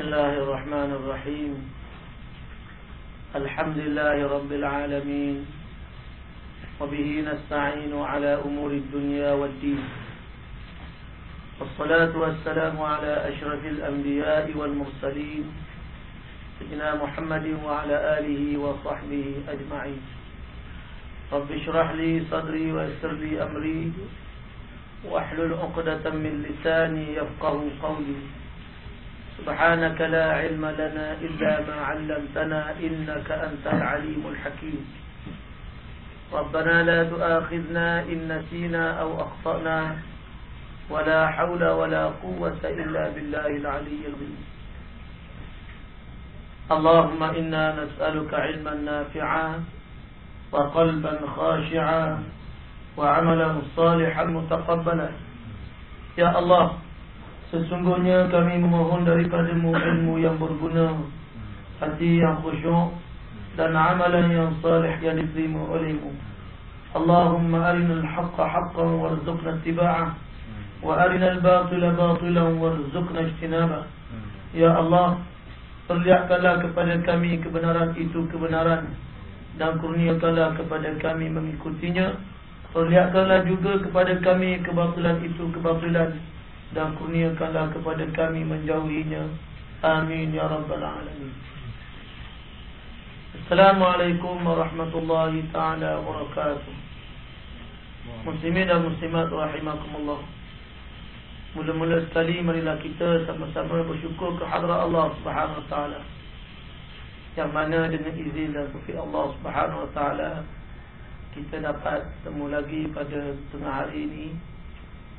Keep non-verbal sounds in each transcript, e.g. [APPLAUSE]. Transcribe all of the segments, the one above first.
بسم الله الرحمن الرحيم. الحمد لله رب العالمين. وبه نستعين على أمور الدنيا والدين. والصلاة والسلام على أشرف الأنبياء والمرسلين. سيدنا محمد وعلى آله وصحبه أجمعين. رب اشرح لي صدري ويسر لي أمري. واحلل عقدة من لساني يفقه قولي. سبحانك لا علم لنا إلا ما علمتنا إنك أنت العليم الحكيم. ربنا لا تؤاخذنا إن نسينا أو أخطأنا ولا حول ولا قوة إلا بالله العلي العظيم. اللهم إنا نسألك علما نافعا وقلبا خاشعا وعملا صالحا متقبلا. يا الله Sesungguhnya kami memohon daripadamu ilmu yang berguna Hati yang khusyuk Dan amalan yang salih yang diterima olehmu. Allahumma arina al-haqqa haqqan warzuqna tiba'ah Wa arina al-batila batilan warzuqna ijtinabah Ya Allah Perlihatkanlah kepada kami kebenaran itu kebenaran Dan kurniakanlah kepada kami mengikutinya. Perlihatkanlah juga kepada kami kebatilan itu kebatilan dan kurniakanlah kepada kami menjauhinya. Amin ya rabbal alamin. Assalamualaikum warahmatullahi taala wabarakatuh. Muslimin dan muslimat rahimakumullah. Mula-mula sekali marilah kita sama-sama bersyukur ke hadrat Allah Subhanahu wa taala. Yang mana dengan izin dan taufik Allah Subhanahu wa taala kita dapat bertemu lagi pada tengah hari ini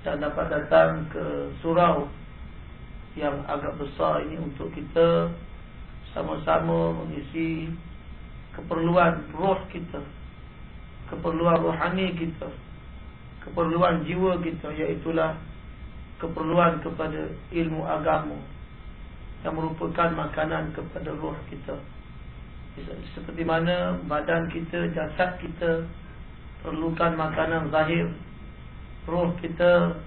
dan dapat datang ke surau yang agak besar ini untuk kita sama-sama mengisi keperluan roh kita, keperluan rohani kita, keperluan jiwa kita iaitulah keperluan kepada ilmu agama yang merupakan makanan kepada roh kita. Seperti mana badan kita, jasad kita perlukan makanan zahir roh kita,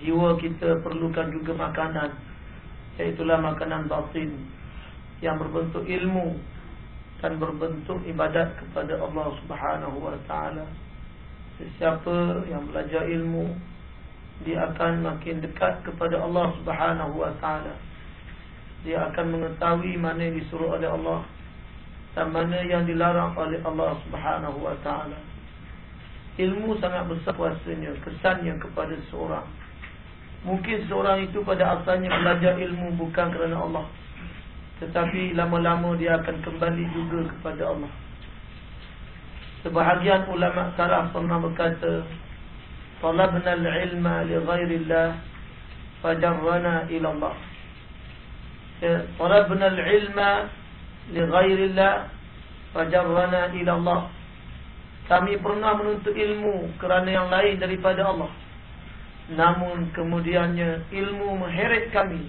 jiwa kita perlukan juga makanan. Iaitulah makanan batin yang berbentuk ilmu dan berbentuk ibadat kepada Allah Subhanahu wa taala. Sesiapa yang belajar ilmu dia akan makin dekat kepada Allah Subhanahu wa taala. Dia akan mengetahui mana yang disuruh oleh Allah dan mana yang dilarang oleh Allah Subhanahu wa taala. Ilmu sangat besar kuasanya Kesannya kepada seorang Mungkin seorang itu pada asalnya belajar ilmu bukan kerana Allah. Tetapi lama-lama dia akan kembali juga kepada Allah. Sebahagian ulama sarah pernah berkata Talabna al-ilma li ghairillah Fajarrana ila Allah. Ya, Talabna al-ilma li ghairillah Fajarrana ila Allah kami pernah menuntut ilmu kerana yang lain daripada Allah. Namun kemudiannya ilmu mengheret kami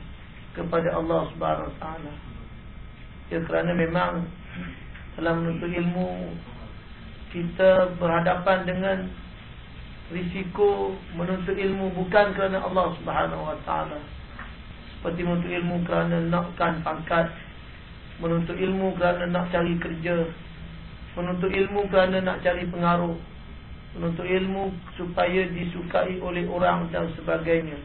kepada Allah Subhanahu Wa Taala. Ya kerana memang dalam menuntut ilmu kita berhadapan dengan risiko menuntut ilmu bukan kerana Allah Subhanahu Wa Taala. Seperti menuntut ilmu kerana nakkan pangkat, menuntut ilmu kerana nak cari kerja, Menuntut ilmu kerana nak cari pengaruh. Menuntut ilmu supaya disukai oleh orang dan sebagainya.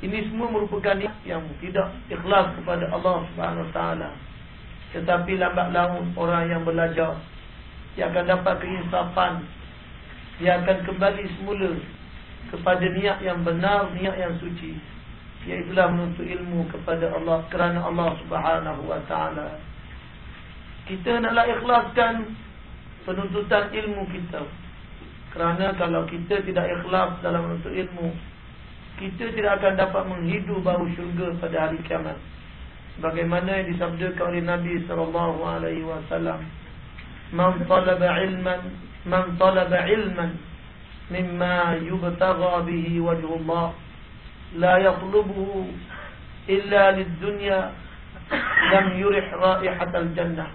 Ini semua merupakan yang tidak ikhlas kepada Allah SWT Tetapi lambat laun orang yang belajar Dia akan dapat keinsafan. Dia akan kembali semula Kepada niat yang benar, niat yang suci. Iaitulah menuntut ilmu kepada Allah Kerana Allah SWT Kita naklah ikhlaskan penuntutan ilmu kita. Kerana kalau kita tidak ikhlas dalam menuntut ilmu, kita tidak akan dapat menghidu bau syurga pada hari kiamat. Bagaimana yang disabdakan oleh Nabi sallallahu alaihi wasallam, "Man talaba ilman, man talaba ilman mimma yubtagha bihi wajhu Allah, la yatlubuhu illa lid-dunya, lam yurih raihatal jannah."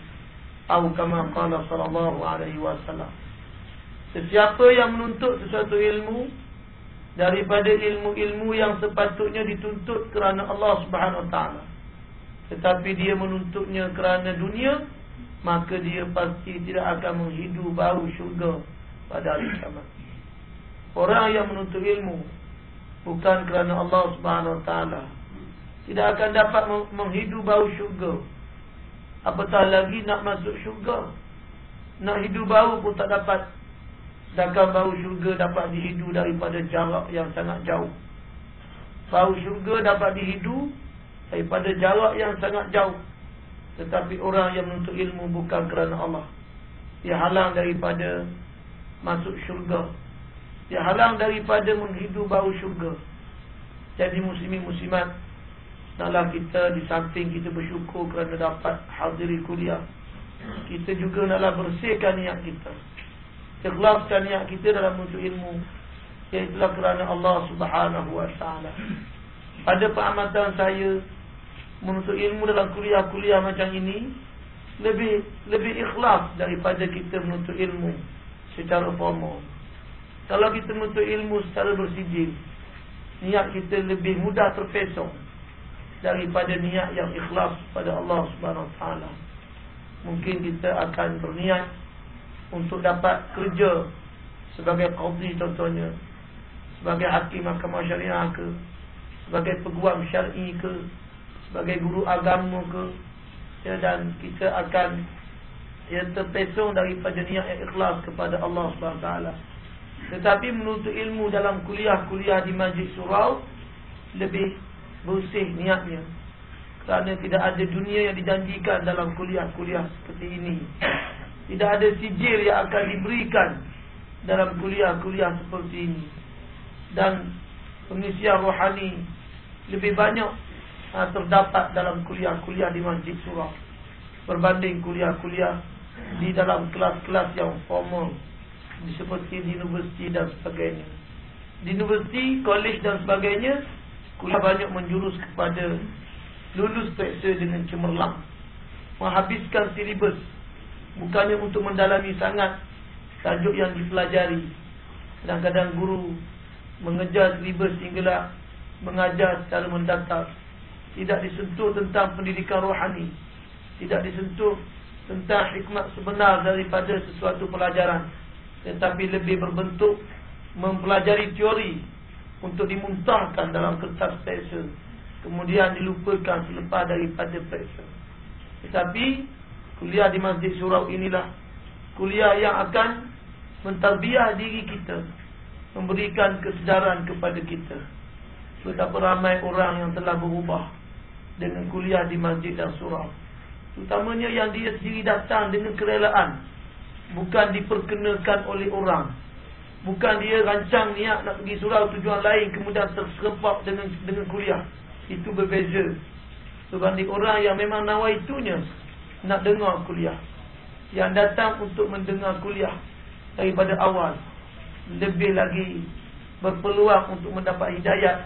Atau kama qala sallallahu alaihi wasallam. Sesiapa yang menuntut sesuatu ilmu daripada ilmu-ilmu yang sepatutnya dituntut kerana Allah Subhanahu wa taala Tetapi dia menuntutnya kerana dunia Maka dia pasti tidak akan menghidu bau syurga pada hari kiamat. Orang yang menuntut ilmu Bukan kerana Allah subhanahu wa ta'ala Tidak akan dapat menghidu bau syurga Apatah lagi nak masuk syurga Nak hidu bau pun tak dapat Sedangkan bau syurga dapat dihidu daripada jarak yang sangat jauh Bau syurga dapat dihidu daripada jarak yang sangat jauh. Tetapi orang yang menuntut ilmu bukan kerana Allah. Dia halang daripada masuk syurga. Dia halang daripada menghidu bau syurga. Jadi muslimin muslimat, naklah kita di samping kita bersyukur kerana dapat hadiri kuliah. Kita juga naklah bersihkan niat kita. Ikhlaskan niat kita dalam menuntut ilmu. Iaitulah kerana Allah subhanahu wa ta'ala. Pada pengamatan saya, menuntut ilmu dalam kuliah-kuliah macam ini lebih lebih ikhlas daripada kita menuntut ilmu secara formal. Kalau kita menuntut ilmu secara bersijil, niat kita lebih mudah terpesong daripada niat yang ikhlas pada Allah Subhanahu Wa Taala. Mungkin kita akan berniat untuk dapat kerja sebagai qadhi contohnya, sebagai hakim mahkamah syariah ke, sebagai peguam syar'i ke, sebagai guru agama ke ya, dan kita akan ya, terpesong daripada niat yang ikhlas kepada Allah SWT tetapi menuntut ilmu dalam kuliah-kuliah di Masjid Surau lebih bersih niatnya. Kerana tidak ada dunia yang dijanjikan dalam kuliah-kuliah seperti ini. Tidak ada sijil yang akan diberikan dalam kuliah-kuliah seperti ini. Dan pengisian rohani lebih banyak ha, terdapat dalam kuliah-kuliah di Masjid Surah. Berbanding kuliah-kuliah di dalam kelas-kelas yang formal seperti di universiti dan sebagainya. Di universiti, kolej dan sebagainya kuliah banyak menjurus kepada lulus peksa dengan cemerlang. Menghabiskan silibus. Bukannya untuk mendalami sangat tajuk yang dipelajari. Kadang-kadang guru mengejar silibus sehinggalah mengajar secara mendatar tidak disentuh tentang pendidikan rohani. Tidak disentuh tentang hikmat sebenar daripada sesuatu pelajaran. Tetapi lebih berbentuk mempelajari teori untuk dimuntahkan dalam kertas peksa kemudian dilupakan selepas daripada peksa tetapi kuliah di Masjid Surau inilah kuliah yang akan mentarbiah diri kita memberikan kesedaran kepada kita betapa ramai orang yang telah berubah dengan kuliah di masjid dan surau. Terutamanya yang dia sendiri datang dengan kerelaan. Bukan diperkenalkan oleh orang. Bukan dia rancang niat nak pergi surau tujuan lain kemudian terserempak dengan dengan kuliah. Itu berbeza. Sebanding orang yang memang nawai itunya nak dengar kuliah. Yang datang untuk mendengar kuliah daripada awal. Lebih lagi berpeluang untuk mendapat hidayat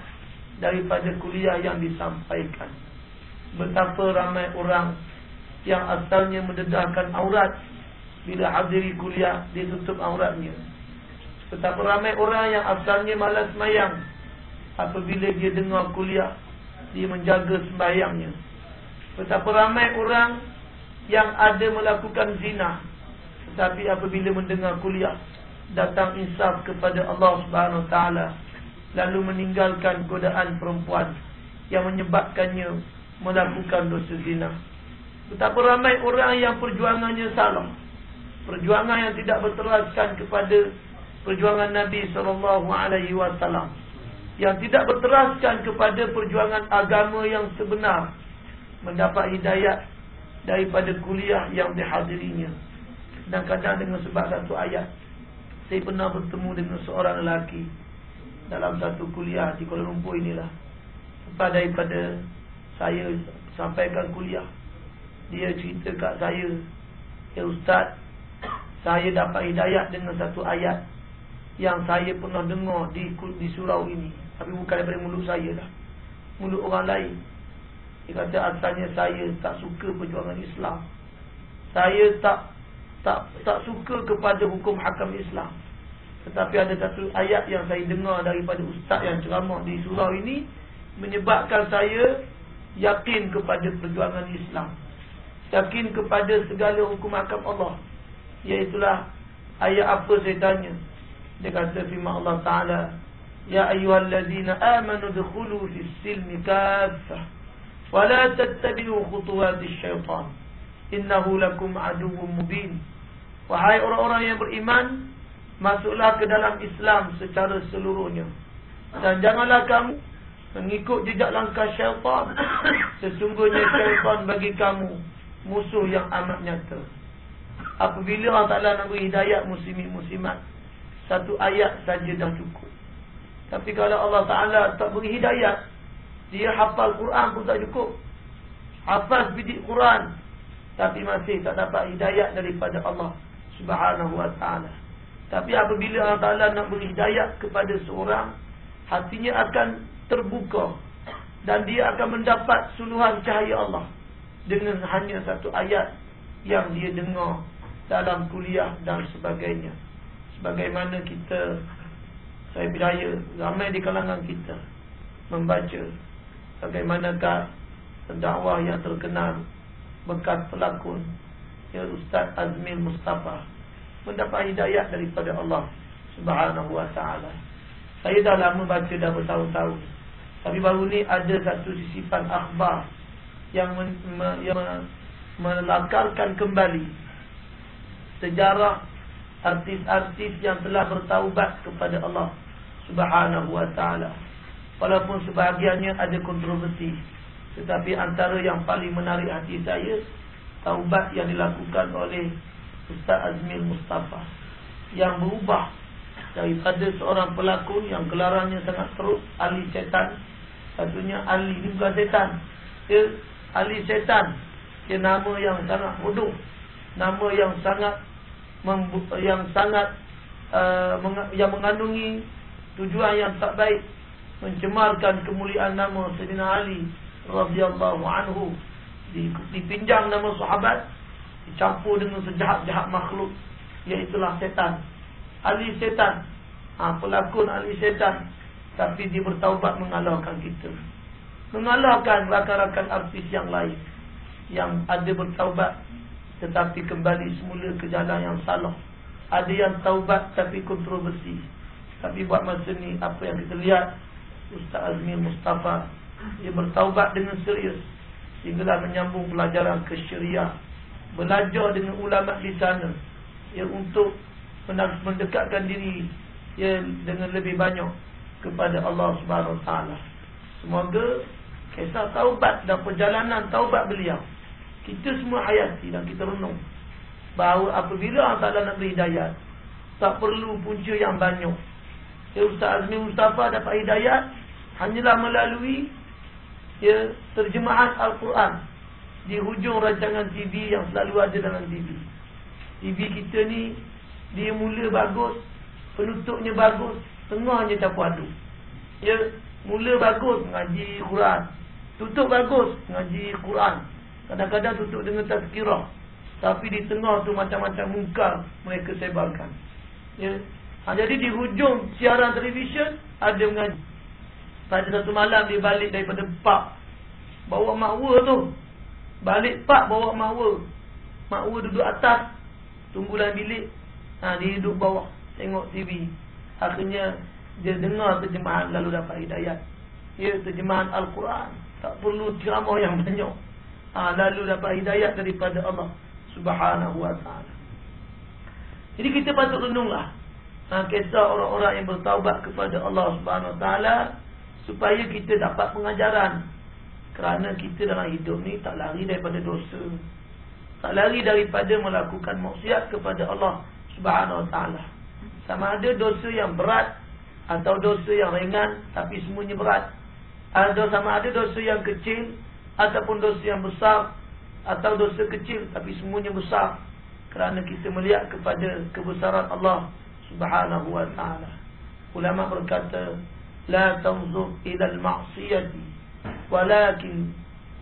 daripada kuliah yang disampaikan betapa ramai orang yang asalnya mendedahkan aurat bila hadiri kuliah dia tutup auratnya betapa ramai orang yang asalnya malas semayang apabila dia dengar kuliah dia menjaga sembahyangnya betapa ramai orang yang ada melakukan zina tetapi apabila mendengar kuliah datang insaf kepada Allah Subhanahu taala lalu meninggalkan godaan perempuan yang menyebabkannya melakukan dosa zina. Betapa ramai orang yang perjuangannya salah. Perjuangan yang tidak berteraskan kepada perjuangan Nabi SAW. Yang tidak berteraskan kepada perjuangan agama yang sebenar. Mendapat hidayat daripada kuliah yang dihadirinya. Dan kadang dengan sebab satu ayat. Saya pernah bertemu dengan seorang lelaki. Dalam satu kuliah di Kuala Lumpur inilah. Sebab daripada saya sampaikan kuliah dia cerita kat saya ya ustaz saya dapat hidayat dengan satu ayat yang saya pernah dengar di di surau ini tapi bukan daripada mulut saya lah mulut orang lain dia kata asalnya saya tak suka perjuangan Islam saya tak tak tak suka kepada hukum hakam Islam tetapi ada satu ayat yang saya dengar daripada ustaz yang ceramah di surau ini menyebabkan saya yakin kepada perjuangan Islam. Yakin kepada segala hukum akam Allah. Iaitulah ayat apa saya tanya. Dia kata firman Allah Ta'ala. Ya ayyuhallazina amanu dukhulu fis silmi kaffah. Wala tattabi'u khutuwatis syaitan. Innahu lakum aduwwum mubin. Wahai orang-orang yang beriman, masuklah ke dalam Islam secara seluruhnya. Dan janganlah kamu mengikut jejak langkah syaitan. Sesungguhnya syaitan bagi kamu musuh yang amat nyata. Apabila Allah Ta'ala nak beri hidayat muslimin muslimat, satu ayat saja dah cukup. Tapi kalau Allah Ta'ala tak beri hidayat, dia hafal Quran pun tak cukup. Hafaz bidik Quran, tapi masih tak dapat hidayat daripada Allah Subhanahu Wa Ta'ala. Tapi apabila Allah Ta'ala nak beri hidayat kepada seorang, hatinya akan terbuka. Dan dia akan mendapat suluhan cahaya Allah dengan hanya satu ayat yang dia dengar dalam kuliah dan sebagainya. Sebagaimana kita saya percaya ramai di kalangan kita membaca bagaimanakah pendakwah yang terkenal bekas pelakon ya Ustaz Azmil Mustafa mendapat hidayah daripada Allah Subhanahu wa taala. Saya dah lama baca dah bertahun-tahun. Tapi baru ni ada satu sisipan akhbar yang, men, me, yang melakarkan kembali sejarah artis-artis yang telah bertaubat kepada Allah Subhanahu wa taala. Walaupun sebahagiannya ada kontroversi, tetapi antara yang paling menarik hati saya taubat yang dilakukan oleh Ustaz Azmil Mustafa yang berubah daripada seorang pelakon yang gelarannya sangat teruk ahli setan satunya ahli bukan setan dia ahli setan dia nama yang sangat bodoh nama yang sangat yang sangat uh, yang mengandungi tujuan yang tak baik mencemarkan kemuliaan nama Sayyidina Ali radhiyallahu anhu. Dipinjam nama sahabat dicampur dengan sejahat-jahat makhluk iaitu setan. Ali setan. Ha, pelakon Ali setan. Tapi dia bertaubat mengalahkan kita. Mengalahkan rakan-rakan artis yang lain yang ada bertaubat tetapi kembali semula ke jalan yang salah. Ada yang taubat tapi kontroversi. Tapi buat masa ni apa yang kita lihat Ustaz Azmi Mustafa dia bertaubat dengan serius sehinggalah menyambung pelajaran ke syariah. Belajar dengan ulama di sana ya untuk mendekatkan diri ya dengan lebih banyak kepada Allah Subhanahu Wa Taala. Semoga kisah taubat dan perjalanan taubat beliau kita semua hayati dan kita renung bahawa apabila Allah Ta'ala nak beri hidayat tak perlu punca yang banyak. Ya Ustaz Azmi Mustafa dapat hidayat hanyalah melalui ya terjemahan Al-Quran di hujung rancangan TV yang selalu ada dalam TV TV kita ni dia mula bagus penutupnya bagus tengahnya campur aduk. Ya mula bagus mengaji Quran. Tutup bagus mengaji Quran Kadang-kadang tutup dengan tazkirah. Tapi di tengah tu macam-macam muka mereka sebarkan. Ya. Ha, jadi di hujung siaran televisyen ada mengaji. Pada satu malam dia balik daripada pak. Bawa makwa tu. Balik pak bawa makwa. Makwa duduk atas. Tunggulah bilik. Ha, dia duduk bawah. Tengok TV. Akhirnya dia dengar terjemahan lalu dapat hidayat. Ya terjemahan Al-Quran. Tak perlu ceramah yang banyak ha, lalu dapat hidayat daripada Allah Subhanahu wa taala. Jadi kita patut renunglah ha, kisah orang-orang yang bertaubat kepada Allah Subhanahu wa taala supaya kita dapat pengajaran kerana kita dalam hidup ni tak lari daripada dosa. Tak lari daripada melakukan maksiat kepada Allah Subhanahu wa taala. Sama ada dosa yang berat atau dosa yang ringan tapi semuanya berat. Atau sama ada dosa yang kecil ataupun dosa yang besar atau dosa kecil tapi semuanya besar kerana kita melihat kepada kebesaran Allah Subhanahu wa taala. Ulama berkata, "La tanzur ila al-ma'siyati, walakin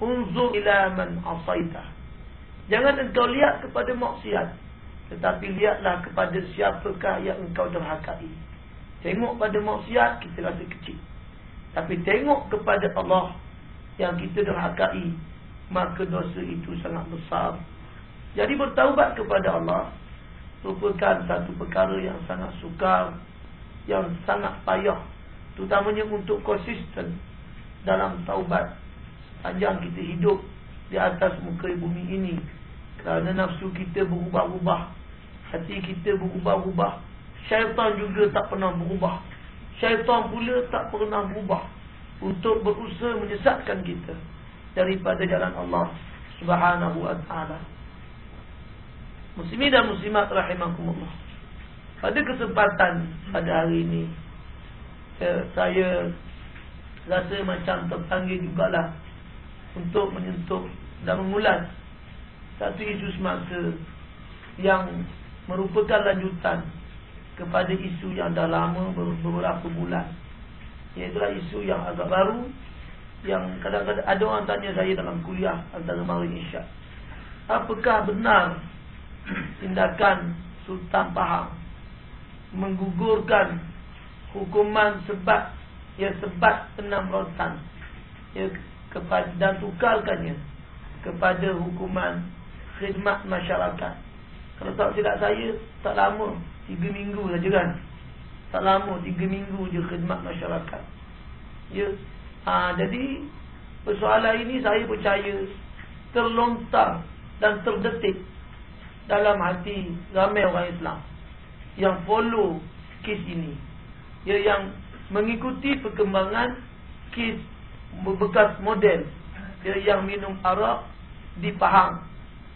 unzur ila man 'asaita." Jangan engkau lihat kepada maksiat, tetapi lihatlah kepada siapakah yang engkau derhakai. Tengok pada maksiat kita rasa kecil. Tapi tengok kepada Allah yang kita derhakai maka dosa itu sangat besar. Jadi bertaubat kepada Allah merupakan satu perkara yang sangat sukar yang sangat payah terutamanya untuk konsisten dalam taubat panjang kita hidup di atas muka bumi ini. Kerana nafsu kita berubah-ubah hati kita berubah-ubah syaitan juga tak pernah berubah syaitan pula tak pernah berubah untuk berusaha menyesatkan kita daripada jalan Allah Subhanahu wa taala. Muslimin dan muslimat rahimakumullah. Pada kesempatan pada hari ini eh, saya rasa macam terpanggil jugalah untuk menyentuh dan mengulas satu isu semasa yang merupakan lanjutan kepada isu yang dah lama beberapa bulan Iaitulah isu yang agak baru Yang kadang-kadang ada orang tanya saya dalam kuliah Antara Mawin Isyak. Apakah benar [CLEARS THROAT] Tindakan Sultan Pahang Menggugurkan Hukuman sebat Ya sebat enam rotan ya, kepada, Dan tukarkannya Kepada hukuman Khidmat masyarakat? Kalau tak silap saya Tak lama Tiga minggu saja kan tak lama tiga minggu je khidmat masyarakat. Ya. Ha, Jadi Persoalan ini saya percaya Terlontar Dan terdetik Dalam hati ramai orang Islam Yang follow Kes ini. Ya yang mengikuti perkembangan Kes bekas model. Ya yang minum arak Di Pahang.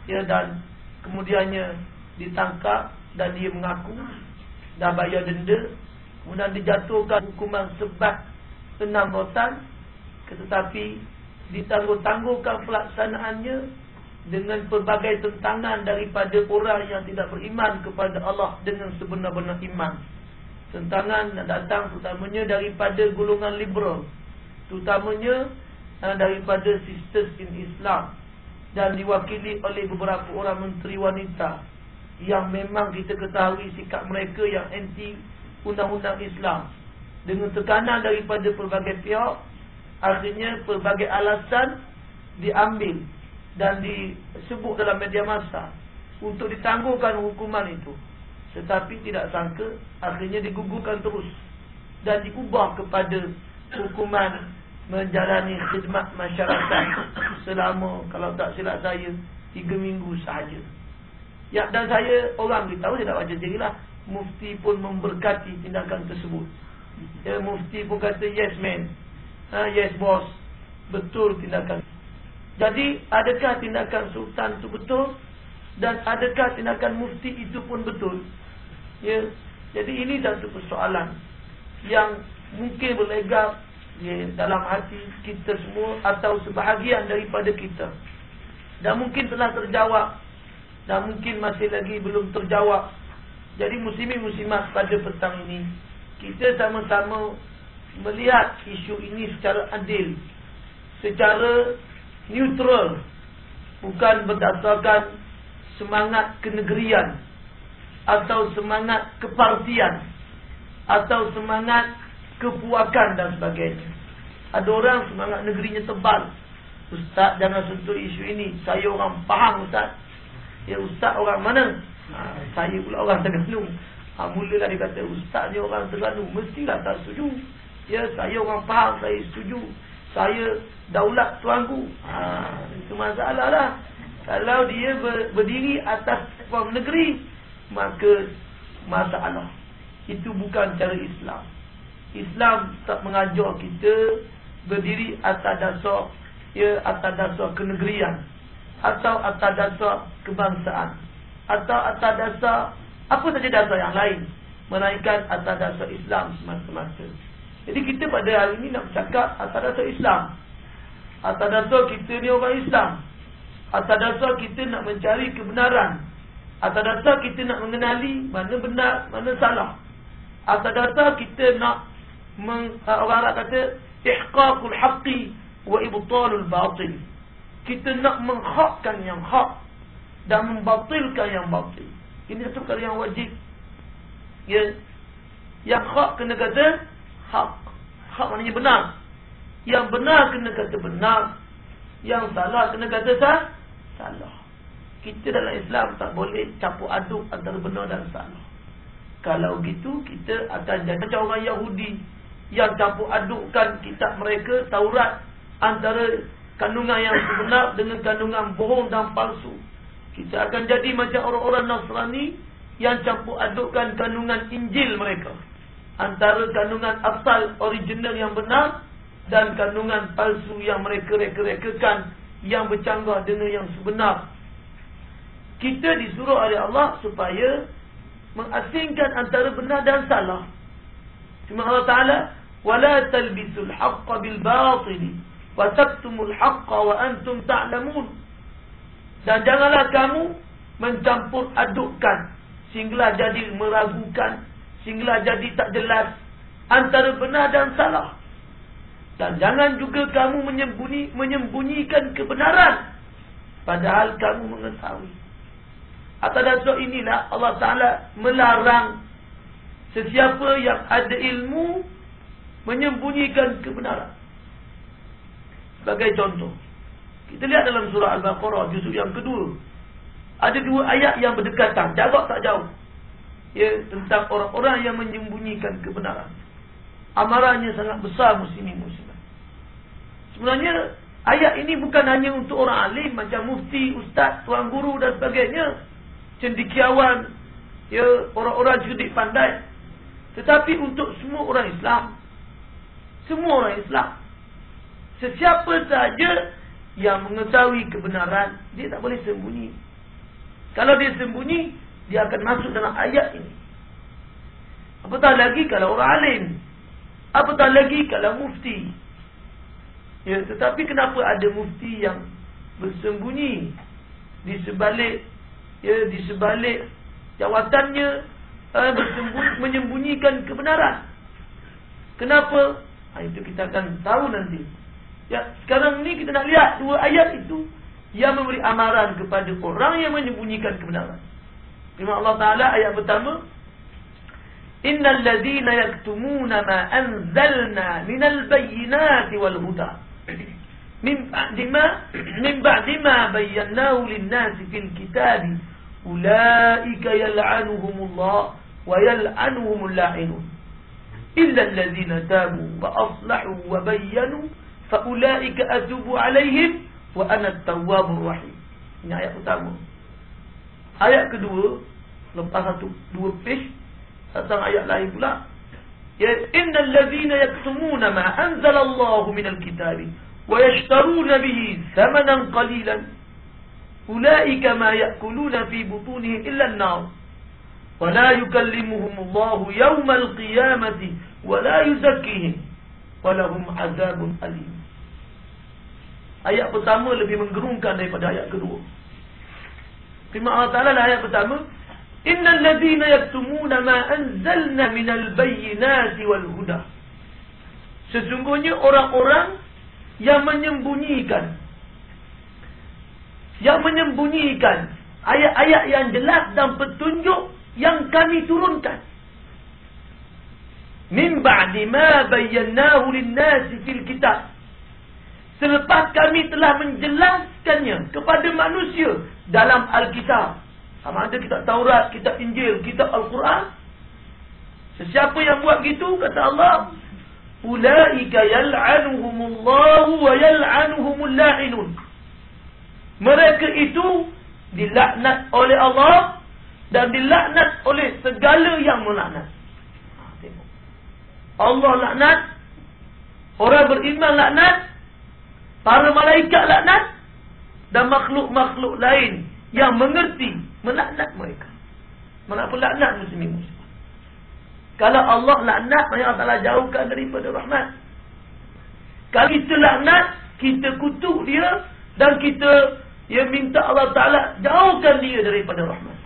Ya dan Kemudiannya ditangkap Dan dia mengaku dah bayar denda kemudian dijatuhkan hukuman sebat enam rotan tetapi ditangguh-tangguhkan pelaksanaannya dengan pelbagai tentangan daripada orang yang tidak beriman kepada Allah dengan sebenar-benar iman. Tentangan datang terutamanya daripada golongan liberal terutamanya uh, daripada sisters in Islam dan diwakili oleh beberapa orang menteri wanita yang memang kita ketahui sikap mereka yang anti undang-undang Islam. Dengan tekanan daripada pelbagai pihak akhirnya pelbagai alasan diambil dan disebut dalam media massa untuk ditangguhkan hukuman itu. Tetapi tidak sangka akhirnya digugurkan terus dan diubah kepada hukuman menjalani khidmat masyarakat selama kalau tak silap saya 3 minggu sahaja Ya dan saya orang kita tahu dia tak baca dirilah mufti pun memberkati tindakan tersebut. Ya mufti pun kata yes man. Ha, yes boss. Betul tindakan. Jadi adakah tindakan sultan itu betul dan adakah tindakan mufti itu pun betul? Ya. Jadi ini satu persoalan yang mungkin berlegak ya, dalam hati kita semua atau sebahagian daripada kita. Dan mungkin telah terjawab dan mungkin masih lagi belum terjawab. Jadi muslimin muslimat pada petang ini kita sama-sama melihat isu ini secara adil, secara neutral, bukan berdasarkan semangat kenegerian atau semangat kepartian atau semangat kepuakan dan sebagainya. Ada orang semangat negerinya tebal. Ustaz jangan sentuh isu ini. Saya orang faham ustaz. Ya ustaz orang mana? Ha, saya pula orang Terengganu. Ha, mulalah dia kata ustaz ni orang Terengganu. Mestilah tak setuju. Ya saya orang faham saya setuju. Saya daulat tuanku. Ha, itu masalah lah. Kalau dia ber, berdiri atas form negeri. Maka masalah. Itu bukan cara Islam. Islam tak mengajar kita berdiri atas dasar ya atas dasar kenegerian atau atas dasar kebangsaan atau atas dasar apa saja dasar yang lain melainkan atas dasar Islam semata-mata. Jadi kita pada hari ini nak bercakap atas dasar Islam. Atas dasar kita ni orang Islam. Atas dasar kita nak mencari kebenaran. Atas dasar kita nak mengenali mana benar, mana salah. Atas dasar kita nak meng, orang Arab kata ihqaqul haqqi wa ibtalul batil kita nak menghakkan yang hak dan membatilkan yang batil. Ini satu perkara yang wajib. Ya. Yang hak kena kata hak. Hak maknanya benar. Yang benar kena kata benar. Yang salah kena kata sah, salah. Kita dalam Islam tak boleh campur aduk antara benar dan salah. Kalau gitu kita akan jadi macam orang Yahudi yang campur adukkan kitab mereka Taurat antara kandungan yang sebenar dengan kandungan bohong dan palsu. Kita akan jadi macam orang-orang Nasrani yang campur adukkan kandungan Injil mereka antara kandungan asal original yang benar dan kandungan palsu yang mereka reka-rekakan yang bercanggah dengan yang sebenar. Kita disuruh oleh Allah supaya mengasingkan antara benar dan salah. Cuma Allah Taala talbisul haqqa bil batil wa taktumul haqqa wa antum ta'lamun. Dan janganlah kamu mencampur adukkan sehinggalah jadi meragukan, sehinggalah jadi tak jelas antara benar dan salah. Dan jangan juga kamu menyembunyi, menyembunyikan kebenaran padahal kamu mengetahui. Atas dasar inilah Allah Ta'ala melarang sesiapa yang ada ilmu menyembunyikan kebenaran. Sebagai contoh. Kita lihat dalam surah Al-Baqarah juzuk yang kedua. Ada dua ayat yang berdekatan. Jarak tak jauh. Ya, tentang orang-orang yang menyembunyikan kebenaran. Amarannya sangat besar muslimin muslimat. Sebenarnya ayat ini bukan hanya untuk orang alim macam mufti, ustaz, tuan guru dan sebagainya cendikiawan, ya orang-orang cerdik pandai. Tetapi untuk semua orang Islam, semua orang Islam, sesiapa saja yang mengetahui kebenaran, dia tak boleh sembunyi. Kalau dia sembunyi, dia akan masuk dalam ayat ini. Apatah lagi kalau orang alim. Apatah lagi kalau mufti. Ya, tetapi kenapa ada mufti yang bersembunyi di sebalik ya di sebalik jawatannya uh, menyembunyikan kebenaran. Kenapa? Ha, itu kita akan tahu nanti. Ya, sekarang ni kita nak lihat dua ayat itu yang memberi amaran kepada orang yang menyembunyikan kebenaran. Firman Allah Taala ayat pertama, "Innal ladzina yaktumuna ma anzalna minal bayyinati wal huda" min ba'dima min ba'dima bayyanahu lin-nasi fil kitab ulaika yal'anuhumullah wa yal'anuhumul la'inun illa alladhina tabu wa aslahu wa bayyanu وبينوا فأولئك أتوب عليهم وأنا التواب الرحيم Ini ayat pertama Ayat kedua Lepas satu Dua page Tentang ayat lain pula ya, Innal ladhina yaktumuna ma anzalallahu minal kitabi Wa yashtaruna bihi Thamanan qalilan أولئك ما يأكلون في بطونهم إلا النار ولا يكلمهم الله يوم القيامة ولا يزكيهم ولهم عذاب أليم Ayat pertama lebih menggerungkan daripada ayat kedua. Firman Allah Ta'ala lah ayat pertama. Innal ladhina yaktumuna ma anzalna minal bayyinati wal huda. Sesungguhnya orang-orang yang menyembunyikan yang menyembunyikan ayat-ayat yang jelas dan petunjuk yang kami turunkan. Min ba'di ma bayyanahu lin-nasi fil kitab. Selepas kami telah menjelaskannya kepada manusia dalam Al-Kitab. Sama ada kitab Taurat, kitab Injil, kitab Al-Quran. Sesiapa yang buat gitu, kata Allah. Ulaika yal'anuhumullahu wa yal'anuhumul la'inun. Mereka itu dilaknat oleh Allah dan dilaknat oleh segala yang melaknat. Allah laknat, orang beriman laknat, para malaikat laknat dan makhluk-makhluk lain yang mengerti melaknat mereka. Mengapa laknat muslimin muslim? Kalau Allah laknat, Allah Ta'ala jauhkan daripada rahmat. Kalau kita laknat, kita kutuk dia dan kita ia minta Allah Ta'ala jauhkan dia daripada rahmat.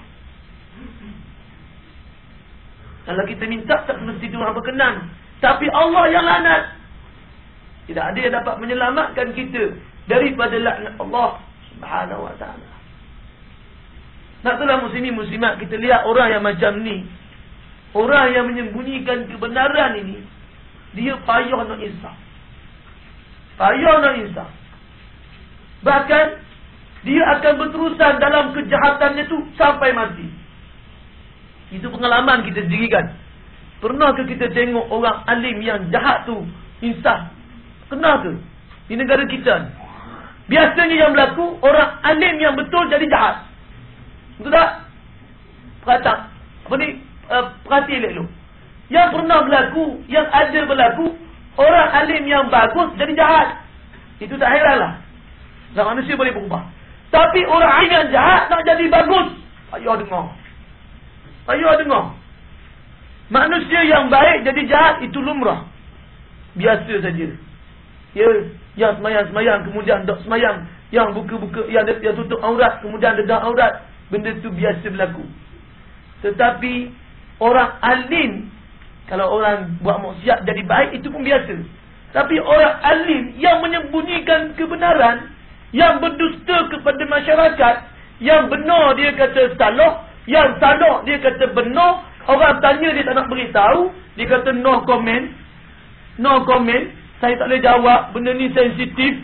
Kalau kita minta tak mesti Tuhan berkenan. Tapi Allah yang lanat. Tidak ada yang dapat menyelamatkan kita daripada laknat Allah Subhanahu Wa Ta'ala. Nak itulah muslimin muslimat kita lihat orang yang macam ni. Orang yang menyembunyikan kebenaran ini. Dia payah nak insaf. Payah nak insaf. Bahkan dia akan berterusan dalam kejahatannya tu sampai mati. Itu pengalaman kita sendiri kan. Pernahkah kita tengok orang alim yang jahat tu insaf? Pernah ke? Di negara kita. Biasanya yang berlaku orang alim yang betul jadi jahat. Betul tak? Perhatian. Apa ni? Uh, perhati elok Yang pernah berlaku, yang ada berlaku, orang alim yang bagus jadi jahat. Itu tak heranlah. Dan manusia boleh berubah. Tapi orang alim yang jahat nak jadi bagus. Ayuh dengar. Ayuh dengar. Manusia yang baik jadi jahat itu lumrah. Biasa saja. Ya, yang semayang-semayang kemudian tak semayang. Yang buka-buka, yang, yang tutup aurat kemudian dedah aurat. Benda itu biasa berlaku. Tetapi orang alim kalau orang buat maksiat jadi baik itu pun biasa. Tapi orang alim yang menyembunyikan kebenaran, yang berdusta kepada masyarakat, yang benar dia kata salah, yang salah dia kata benar, Orang tanya dia tak nak beritahu, dia kata no comment. No comment. Saya tak boleh jawab, benda ni sensitif.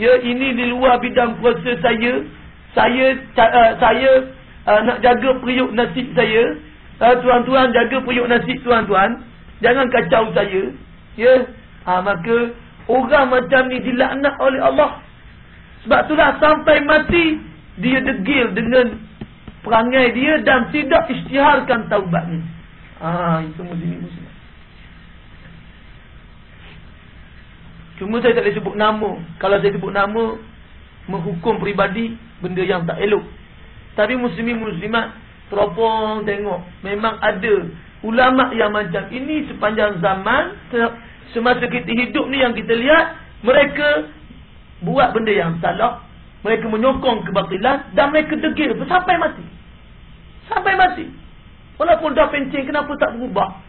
Ya, ini di luar bidang kuasa saya. Saya uh, saya uh, nak jaga periuk nasib saya. Uh, tuan-tuan jaga periuk nasib tuan-tuan. Jangan kacau saya. Ya. Ha, maka orang macam ni dilaknat oleh Allah. Sebab itulah sampai mati dia degil dengan perangai dia dan tidak isytiharkan taubatnya. Ah, itu muslim muslim. Cuma saya tak boleh sebut nama. Kalau saya sebut nama, menghukum peribadi, benda yang tak elok. Tapi muslimin muslimat, teropong tengok. Memang ada ulama yang macam ini sepanjang zaman, semasa kita hidup ni yang kita lihat, mereka buat benda yang salah, mereka menyokong kebatilan dan mereka degil sampai mati. Sampai mati. Walaupun dah pencing kenapa tak berubah?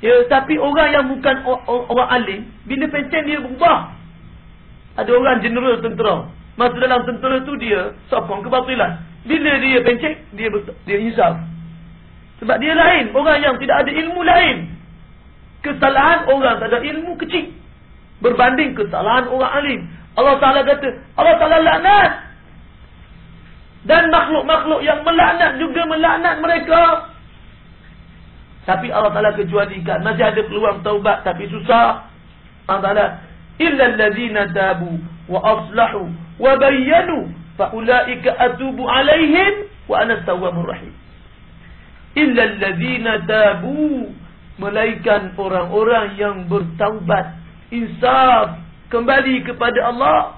Ya, tapi orang yang bukan orang alim, bila pencing dia berubah. Ada orang general tentera. Masa dalam tentera tu dia sokong kebatilan. Bila dia pencing, dia dia insaf. Sebab dia lain, orang yang tidak ada ilmu lain. Kesalahan orang tak ada ilmu kecil. Berbanding kesalahan orang alim. Allah Ta'ala kata, Allah Ta'ala laknat. Dan makhluk-makhluk yang melaknat juga melaknat mereka. Tapi Allah Ta'ala kecualikan. Masih ada peluang taubat tapi susah. Allah Ta'ala. Illa allazina tabu wa aslahu wa bayyanu faulaika atubu alaihim wa ana tawwabur rahim. Illa allazina tabu Melaikan orang-orang yang bertaubat. Insaf kembali kepada Allah.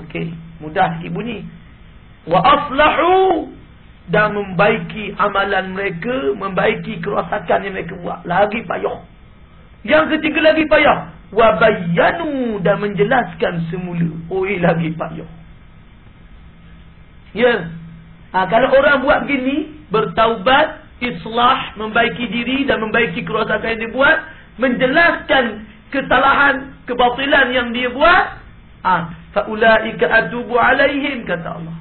Okey, mudah sikit bunyi. Wa aslahu dan membaiki amalan mereka, membaiki kerosakan yang mereka buat. Lagi payah. Yang ketiga lagi payah. Wa bayyanu dan menjelaskan semula. Oi lagi payah. Ya. Ha, kalau orang buat begini, bertaubat, islah, membaiki diri dan membaiki kerosakan yang dibuat, menjelaskan kesalahan, kebatilan yang dia buat, ah, fa ulaika atubu alaihim kata Allah.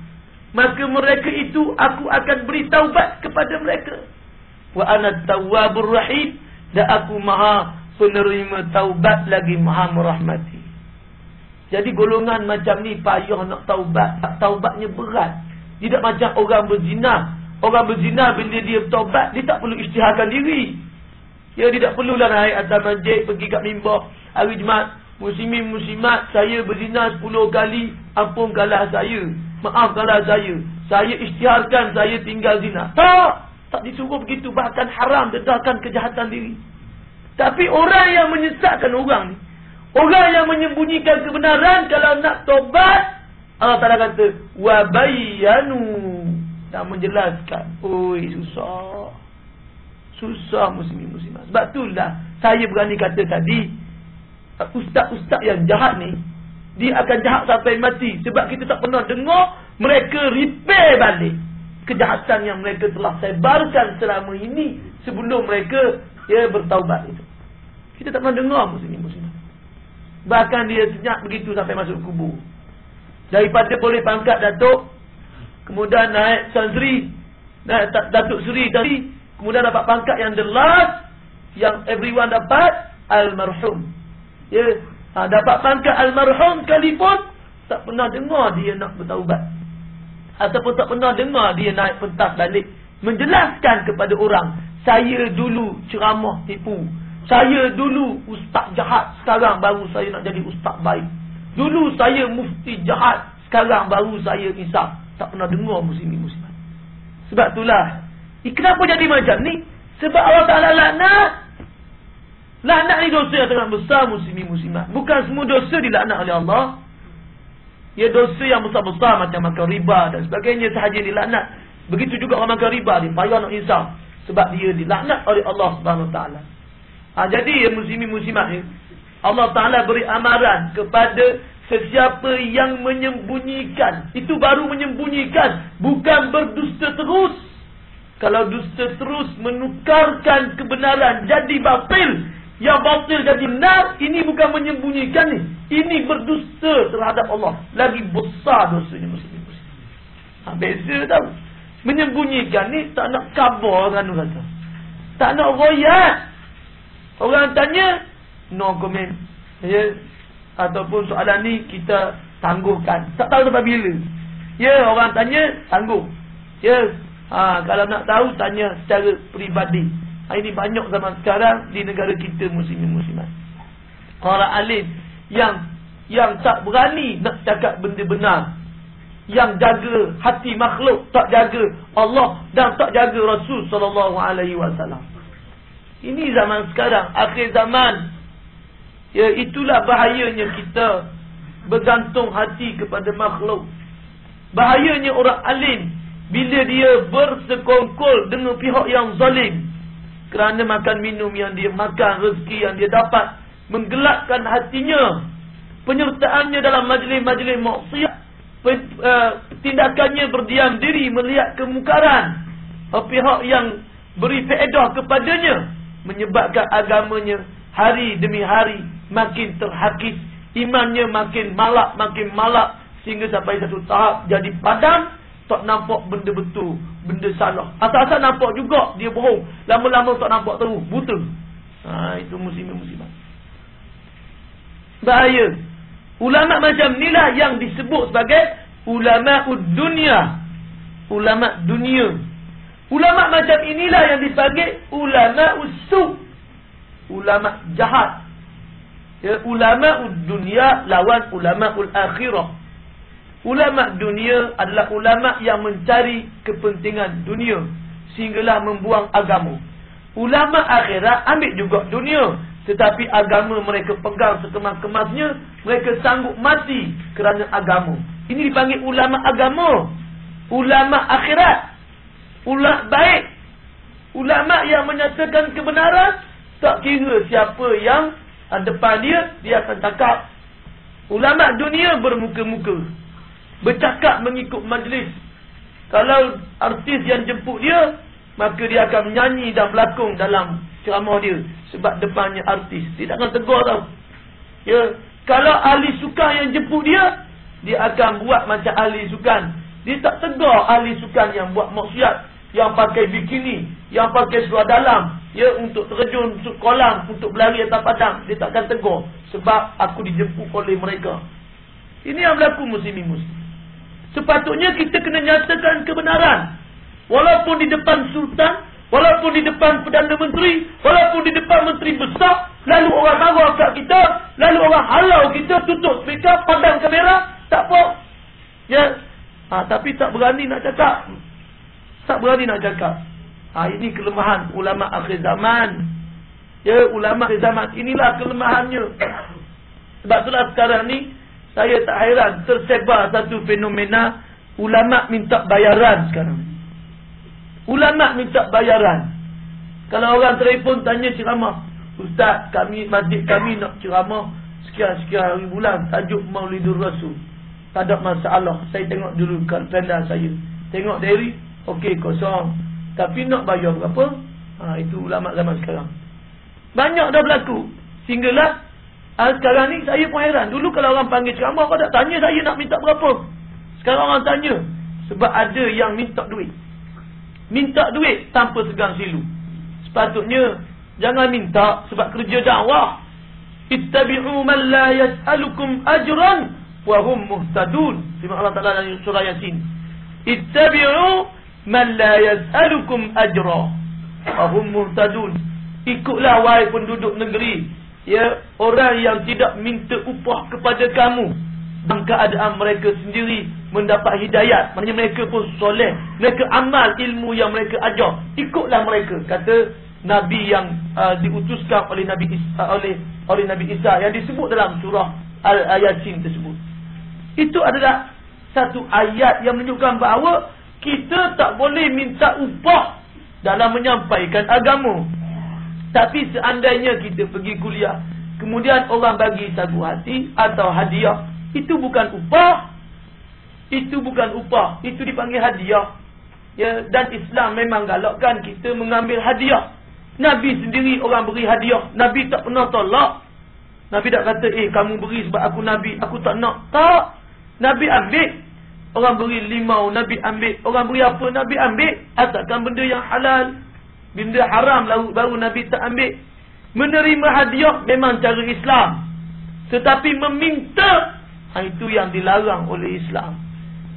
Maka mereka itu aku akan beri taubat kepada mereka. Wa ana tawwabur rahim dan aku Maha penerima taubat lagi Maha merahmati. Jadi golongan macam ni payah nak taubat, taubatnya berat. Tidak macam orang berzina. Orang berzina bila dia bertaubat, dia tak perlu isytiharkan diri. Ya tidak perlulah naik atas masjid pergi kat mimbar hari Jumaat. Muslimin muslimat saya berzina 10 kali ampunkanlah saya. Maafkanlah saya. Saya isytiharkan saya tinggal zina. Tak. Tak disuruh begitu. Bahkan haram dedahkan kejahatan diri. Tapi orang yang menyesatkan orang ni. Orang yang menyembunyikan kebenaran kalau nak tobat. Allah Ta'ala kata. Wabayanu. Dan menjelaskan. Oi susah. Susah muslim muslimat. Sebab itulah saya berani kata tadi ustaz-ustaz yang jahat ni dia akan jahat sampai mati sebab kita tak pernah dengar mereka repair balik kejahatan yang mereka telah sebarkan selama ini sebelum mereka ya bertaubat itu. Kita tak pernah dengar muslim muslimat. Bahkan dia senyap begitu sampai masuk kubur. Daripada boleh pangkat datuk kemudian naik Sri naik Datuk Sri tadi Kemudian dapat pangkat yang the last yang everyone dapat almarhum. Ya, Ha, dapat pangkat almarhum sekalipun tak pernah dengar dia nak bertaubat. Ataupun tak pernah dengar dia naik pentas balik menjelaskan kepada orang, saya dulu ceramah tipu. Saya dulu ustaz jahat, sekarang baru saya nak jadi ustaz baik. Dulu saya mufti jahat, sekarang baru saya insaf. Tak pernah dengar muslimin muslimat. Sebab itulah, kenapa jadi macam ni? Sebab Allah Ta'ala laknat Laknat ni dosa yang sangat besar muslimin muslimat. Bukan semua dosa dilaknat oleh Allah. Ya dosa yang besar-besar macam makan riba dan sebagainya sahaja dilaknat. Begitu juga orang makan riba ni payah nak insaf sebab dia dilaknat oleh Allah Subhanahu taala. Ha, jadi ya muslimin muslimat ni Allah Taala beri amaran kepada sesiapa yang menyembunyikan. Itu baru menyembunyikan, bukan berdusta terus. Kalau dusta terus menukarkan kebenaran jadi batil, yang batil jadi benar Ini bukan menyembunyikan ni Ini berdusta terhadap Allah. Lagi besar dosanya muslim ha, Beza tau. Menyembunyikan ni tak nak kabar kan kata. Tak nak royat Orang tanya No comment. Ya? Ataupun soalan ni kita tangguhkan. Tak tahu sampai bila. Ya orang tanya tangguh. Ya. Ha, Kalau nak tahu tanya secara peribadi ini banyak zaman sekarang di negara kita muslimin muslimat. Para alim yang yang tak berani nak cakap benda benar. Yang jaga hati makhluk, tak jaga Allah dan tak jaga Rasul sallallahu alaihi wasallam. Ini zaman sekarang, akhir zaman. Ya itulah bahayanya kita bergantung hati kepada makhluk. Bahayanya orang alim bila dia bersekongkol dengan pihak yang zalim kerana makan minum yang dia makan, rezeki yang dia dapat menggelapkan hatinya. Penyertaannya dalam majlis-majlis maksiat, uh, tindakannya berdiam diri melihat kemukaran. Pihak yang beri faedah kepadanya menyebabkan agamanya hari demi hari makin terhakis, imannya makin malak, makin malak sehingga sampai satu tahap jadi padam tak nampak benda betul, benda salah. Asal-asal nampak juga dia bohong. Lama-lama tak nampak terus, buta. Ha, itu musibah-musibah. Bahaya. Ulama macam inilah yang disebut sebagai ulama dunia. Ulama dunia. Ulama macam inilah yang dipanggil ulama usu. Ulama jahat. Ya, ulama dunia lawan ulama akhirah. Ulama dunia adalah ulama yang mencari kepentingan dunia sehinggalah membuang agama. Ulama akhirat ambil juga dunia tetapi agama mereka pegang sekemas-kemasnya, mereka sanggup mati kerana agama. Ini dipanggil ulama agama. Ulama akhirat. Ulama baik. Ulama yang menyatakan kebenaran tak kira siapa yang depan dia dia akan cakap. Ulama dunia bermuka-muka bercakap mengikut majlis. Kalau artis yang jemput dia, maka dia akan menyanyi dan berlakon dalam ceramah dia. Sebab depannya artis. Dia tak akan tegur tau. Ya. Kalau ahli sukan yang jemput dia, dia akan buat macam ahli sukan. Dia tak tegur ahli sukan yang buat maksiat. Yang pakai bikini. Yang pakai seluar dalam. Ya, untuk terjun, untuk kolam, untuk berlari atas padang. Dia tak akan tegur. Sebab aku dijemput oleh mereka. Ini yang berlaku muslim-muslim. Sepatutnya kita kena nyatakan kebenaran. Walaupun di depan sultan, walaupun di depan Perdana Menteri, walaupun di depan Menteri Besar, lalu orang marah kat kita, lalu orang halau kita tutup speaker, padam kamera, tak apa. Ya. Ha, tapi tak berani nak cakap. Tak berani nak cakap. Ha, ini kelemahan ulama akhir zaman. Ya, ulama akhir zaman inilah kelemahannya. Sebab itulah sekarang ni saya tak hairan tersebar satu fenomena ulama minta bayaran sekarang. Ulama minta bayaran. Kalau orang telefon tanya ceramah, ustaz, kami masjid kami nak ceramah sekian-sekian hari bulan tajuk Maulidur Rasul. Tak ada masalah. Saya tengok dulu kalender saya. Tengok diary, okey kosong. Tapi nak bayar berapa? Ha, itu ulama zaman sekarang. Banyak dah berlaku. Sehinggalah Ah, sekarang ni saya pun heran. Dulu kalau orang panggil ceramah, kau tak tanya saya nak minta berapa. Sekarang orang tanya. Sebab ada yang minta duit. Minta duit tanpa segang silu. Sepatutnya, jangan minta sebab kerja dakwah. ittabi'u man la yas'alukum ajran wa hum muhtadun. Firman Allah Taala dalam surah Yasin. Ittabi'u man la yas'alukum ajra wa hum muhtadun. Ikutlah wahai penduduk negeri ya orang yang tidak minta upah kepada kamu. Dalam keadaan mereka sendiri mendapat hidayat. Maknanya mereka pun soleh. Mereka amal ilmu yang mereka ajar. Ikutlah mereka kata nabi yang uh, diutuskan oleh nabi Isa, uh, oleh oleh nabi Isa. Yang disebut dalam surah al-yasin tersebut. Itu adalah satu ayat yang menunjukkan bahawa kita tak boleh minta upah dalam menyampaikan agama tapi seandainya kita pergi kuliah kemudian orang bagi sagu hati atau hadiah itu bukan upah. Itu bukan upah. Itu dipanggil hadiah. Ya, dan Islam memang galakkan kita mengambil hadiah. Nabi sendiri orang beri hadiah. Nabi tak pernah tolak. Nabi tak kata, eh kamu beri sebab aku Nabi. Aku tak nak. Tak. Nabi ambil. Orang beri limau, Nabi ambil. Orang beri apa, Nabi ambil. Asalkan benda yang halal. Benda haram lalu baru Nabi tak ambil. Menerima hadiah memang cara Islam. Tetapi meminta Ha, itu yang dilarang oleh Islam.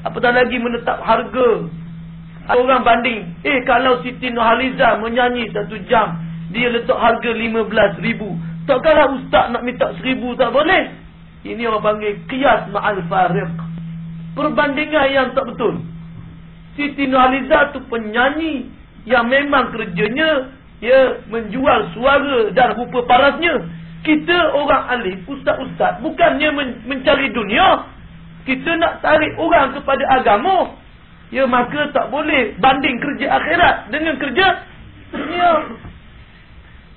Apatah lagi menetap harga. Orang banding. Eh kalau Siti Nurhaliza menyanyi satu jam. Dia letak harga RM15,000. Takkanlah ustaz nak minta RM1,000 tak boleh. Ini orang panggil kias ma'al fariq. Perbandingan yang tak betul. Siti Nurhaliza tu penyanyi. Yang memang kerjanya. Ya menjual suara dan rupa parasnya kita orang alim, ustaz-ustaz, bukannya men mencari dunia. Kita nak tarik orang kepada agama. Ya, maka tak boleh banding kerja akhirat dengan kerja dunia.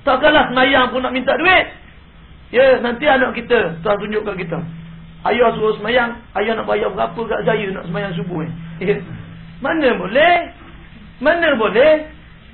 Tak kalah semayang pun nak minta duit. Ya, nanti anak kita, tuan tunjukkan kita. Ayah suruh semayang, ayah nak bayar berapa kat saya nak semayang subuh. Eh? [LAUGHS] Ya. Mana boleh? Mana boleh?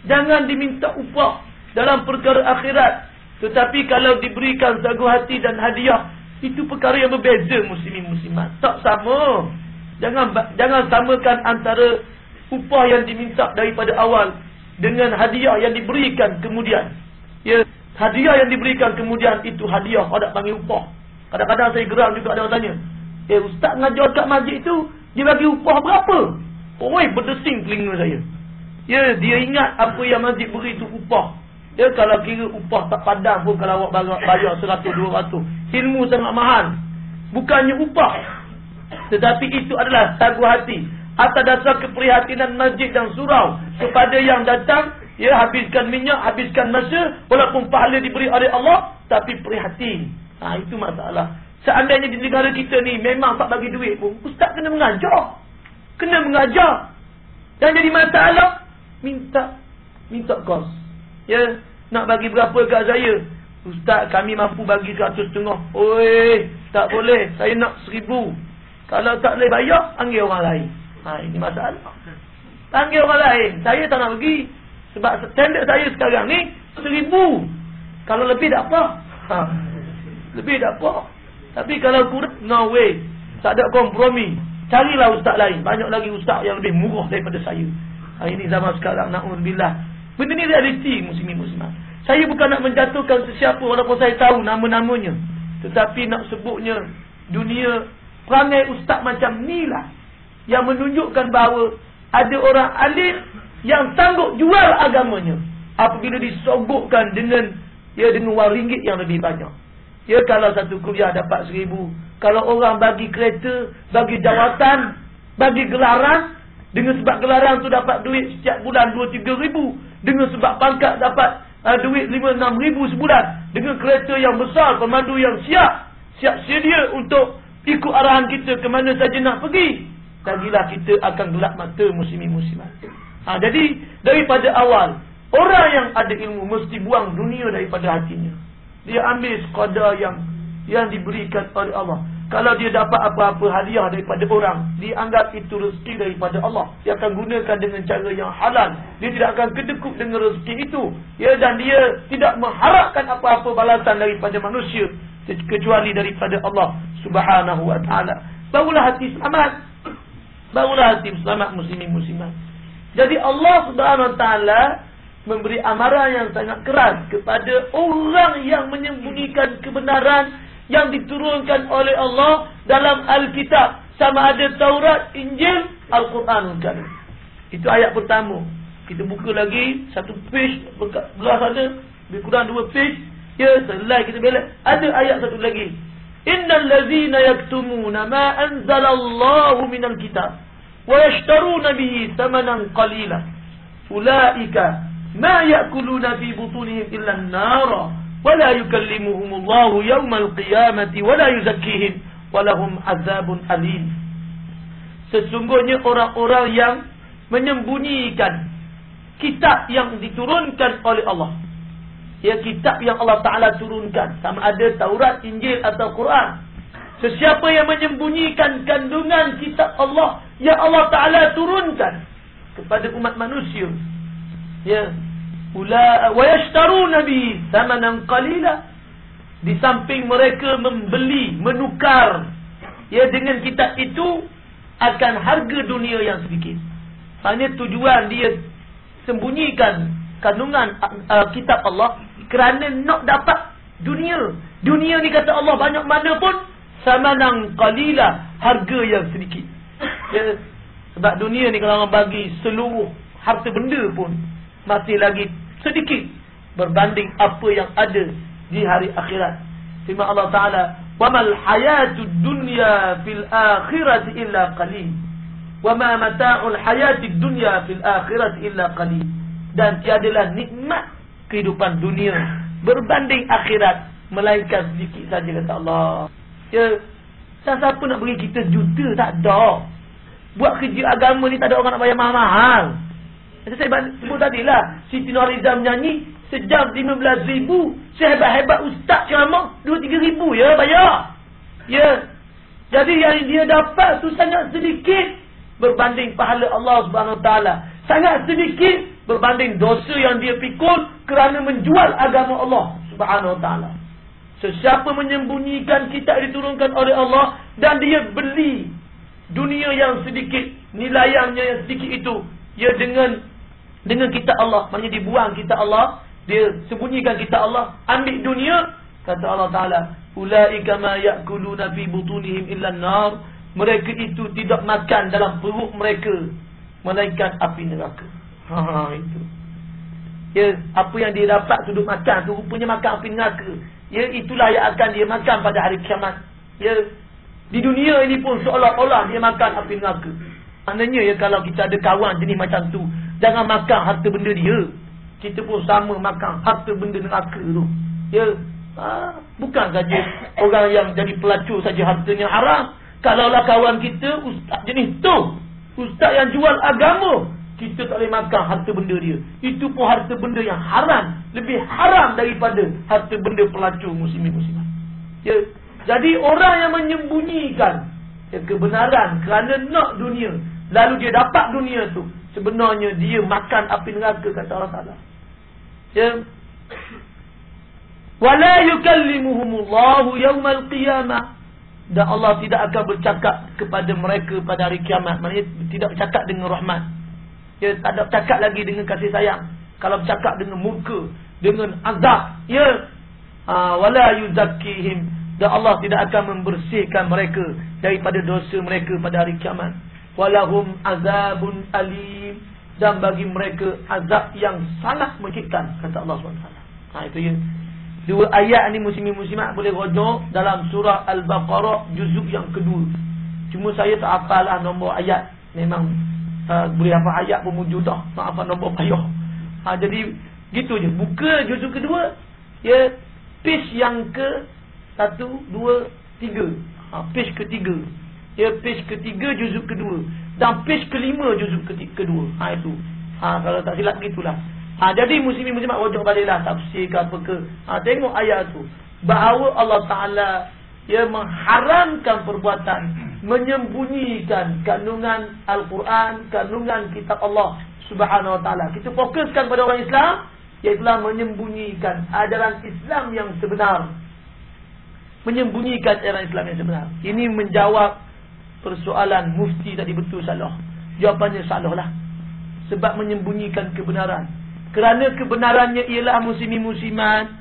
Jangan diminta upah dalam perkara akhirat. Tetapi kalau diberikan sagu hati dan hadiah, itu perkara yang berbeza muslimin muslimat. Tak sama. Jangan jangan samakan antara upah yang diminta daripada awal dengan hadiah yang diberikan kemudian. Ya, hadiah yang diberikan kemudian itu hadiah, ada panggil upah. Kadang-kadang saya geram juga ada orang tanya. Eh, ustaz ngajar kat masjid itu, dia bagi upah berapa? Oi, berdesing telinga saya. Ya, dia ingat apa yang masjid beri itu upah. Ya kalau kira upah tak padan pun kalau awak bayar seratus dua ratus. Ilmu sangat mahal. Bukannya upah. Tetapi itu adalah sagu hati. Atas dasar keprihatinan masjid dan surau. Kepada yang datang. Ya habiskan minyak, habiskan masa. Walaupun pahala diberi oleh Allah. Tapi prihatin. Ha, itu masalah. Seandainya di negara kita ni memang tak bagi duit pun. Ustaz kena mengajar. Kena mengajar. Dan jadi masalah. Minta. Minta kos. Ya, nak bagi berapa kat saya? Ustaz, kami mampu bagi seratus setengah. Oi, tak boleh. Saya nak seribu. Kalau tak boleh bayar, panggil orang lain. Ha, ini masalah. Panggil orang lain. Saya tak nak bagi. Sebab standard saya sekarang ni, seribu. Kalau lebih tak apa. Ha, lebih tak apa. Tapi kalau kurang, no way. Tak ada kompromi. Carilah ustaz lain. Banyak lagi ustaz yang lebih murah daripada saya. Ha, ini zaman sekarang. Na'udzubillah. Benda ni realiti muslimin muslimat. Saya bukan nak menjatuhkan sesiapa walaupun saya tahu nama-namanya. Tetapi nak sebutnya dunia perangai ustaz macam ni lah. Yang menunjukkan bahawa ada orang alim yang sanggup jual agamanya. Apabila disogokkan dengan ya dengan wang ringgit yang lebih banyak. Ya kalau satu kuliah dapat seribu. Kalau orang bagi kereta, bagi jawatan, bagi gelaran. Dengan sebab gelaran tu dapat duit setiap bulan dua tiga ribu. Dengan sebab pangkat dapat uh, duit 5-6 ribu sebulan. Dengan kereta yang besar, pemandu yang siap. Siap sedia untuk ikut arahan kita ke mana saja nak pergi. Lagilah kita akan gelap mata muslimin-muslimat. Ha, jadi, daripada awal, orang yang ada ilmu mesti buang dunia daripada hatinya. Dia ambil sekadar yang yang diberikan oleh Allah. Kalau dia dapat apa-apa hadiah daripada orang, dianggap itu rezeki daripada Allah. Dia akan gunakan dengan cara yang halal. Dia tidak akan kedekut dengan rezeki itu. Ya dan dia tidak mengharapkan apa-apa balasan daripada manusia kecuali daripada Allah Subhanahu wa taala. Barulah hati selamat. Barulah hati selamat muslimin muslimat. Jadi Allah Subhanahu wa taala memberi amaran yang sangat keras kepada orang yang menyembunyikan kebenaran yang diturunkan oleh Allah dalam Alkitab sama ada Taurat, Injil, Al-Quranul Karim. Itu ayat pertama. Kita buka lagi satu page belah sana, lebih kurang dua page. Ya, selai kita belak. Ada ayat satu lagi. Innal ladzina yaktumuna ma anzalallahu minal kitab wa yashtaruna bihi thamanan qalila ulaika ma ya'kuluna fi butunihim illa an-nara ولا يكلمهم الله يوم القيامة ولا يزكيهم ولهم عذاب أليم Sesungguhnya orang-orang yang menyembunyikan kitab yang diturunkan oleh Allah. Ya kitab yang Allah Ta'ala turunkan. Sama ada Taurat, Injil atau Quran. Sesiapa yang menyembunyikan kandungan kitab Allah yang Allah Ta'ala turunkan kepada umat manusia. Ya, yashtaruna bi thamanan qalila. Di samping mereka membeli menukar ya dengan kitab itu akan harga dunia yang sedikit. Hanya tujuan dia sembunyikan kandungan uh, kitab Allah kerana nak dapat dunia. Dunia ni kata Allah banyak mana pun samanan qalila harga yang sedikit. Ya, sebab dunia ni kalau orang bagi seluruh harta benda pun masih lagi sedikit berbanding apa yang ada di hari akhirat. Firman Allah Taala, "Wa mal hayatud dunya fil akhirati illa qalil." Wa ma mata'ul hayatid dunya fil akhirati illa qalil. Dan tiadalah nikmat kehidupan dunia berbanding akhirat melainkan sedikit saja kata Allah. Ya, siapa nak bagi kita juta tak ada. Buat kerja agama ni tak ada orang nak bayar mahal-mahal. Saya sebut tadi lah. Siti Nuriza menyanyi sejam belas ribu. Sehebat-hebat ustaz ceramah tiga ribu ya bayar. Ya. Jadi yang dia dapat tu sangat sedikit berbanding pahala Allah taala. Sangat sedikit berbanding dosa yang dia pikul kerana menjual agama Allah taala. Sesiapa menyembunyikan kitab diturunkan oleh Allah dan dia beli dunia yang sedikit, nilaiannya yang sedikit itu, ya dengan dengan kita Allah. Maknanya dibuang kita Allah. Dia sembunyikan kita Allah. Ambil dunia. Kata Allah taala ulaika ma yakuluna fi butunihim illa an-nar. Mereka itu tidak makan dalam perut mereka melainkan api neraka. Ha itu. Ya apa yang dia dapat duduk makan tu rupanya makan api neraka. Ya itulah yang akan dia makan pada hari kiamat. Ya di dunia ini pun seolah-olah dia makan api neraka. Maknanya ya kalau kita ada kawan jenis macam tu Jangan makan harta benda dia. Kita pun sama makan harta benda neraka tu. Ya. Ha, bukan saja orang yang jadi pelacur saja hartanya haram. Kalaulah kawan kita ustaz jenis tu. Ustaz yang jual agama. Kita tak boleh makan harta benda dia. Itu pun harta benda yang haram. Lebih haram daripada harta benda pelacur muslimin-muslimat. Ya. Jadi orang yang menyembunyikan ya, kebenaran kerana nak dunia. Lalu dia dapat dunia tu sebenarnya dia makan api neraka kata Allah Taala. Ya. Wala yukallimuhumullahu yawmal qiyamah. Dan Allah tidak akan bercakap kepada mereka pada hari kiamat. Maksudnya tidak bercakap dengan rahmat. Ya, tak ada bercakap lagi dengan kasih sayang. Kalau bercakap dengan murka, dengan azab, ya. Ha, wala yuzakkihim. Dan Allah tidak akan membersihkan mereka daripada dosa mereka pada hari kiamat walahum azabun alim. Dan bagi mereka azab yang sangat menyakitkan kata Allah SWT. Ha itu ya dua ayat ni muslimin muslimat boleh rujuk dalam surah al-baqarah juzuk yang kedua. Cuma saya tak hafalah nombor ayat. Memang uh, boleh hafal ayat pun wujud dah. Tak hafal nombor payah. Ha jadi gitu je. Buka juzuk kedua ya page yang ke satu dua tiga. Ha page ketiga Ya page ketiga juzuk kedua dan page kelima juzuk kedua. Ha itu. Ha kalau tak silap gitulah. Ha jadi muslimin muslimat wajib baliklah tafsir ke apa ke. Ha tengok ayat tu. Bahawa Allah Taala ia mengharamkan perbuatan menyembunyikan kandungan Al-Quran, kandungan kitab Allah Subhanahu wa taala. Kita fokuskan pada orang Islam iaitu menyembunyikan ajaran Islam yang sebenar. Menyembunyikan ajaran Islam yang sebenar. Ini menjawab persoalan mufti tadi betul salah. Jawapannya salah lah. Sebab menyembunyikan kebenaran. Kerana kebenarannya ialah muslimin muslimat.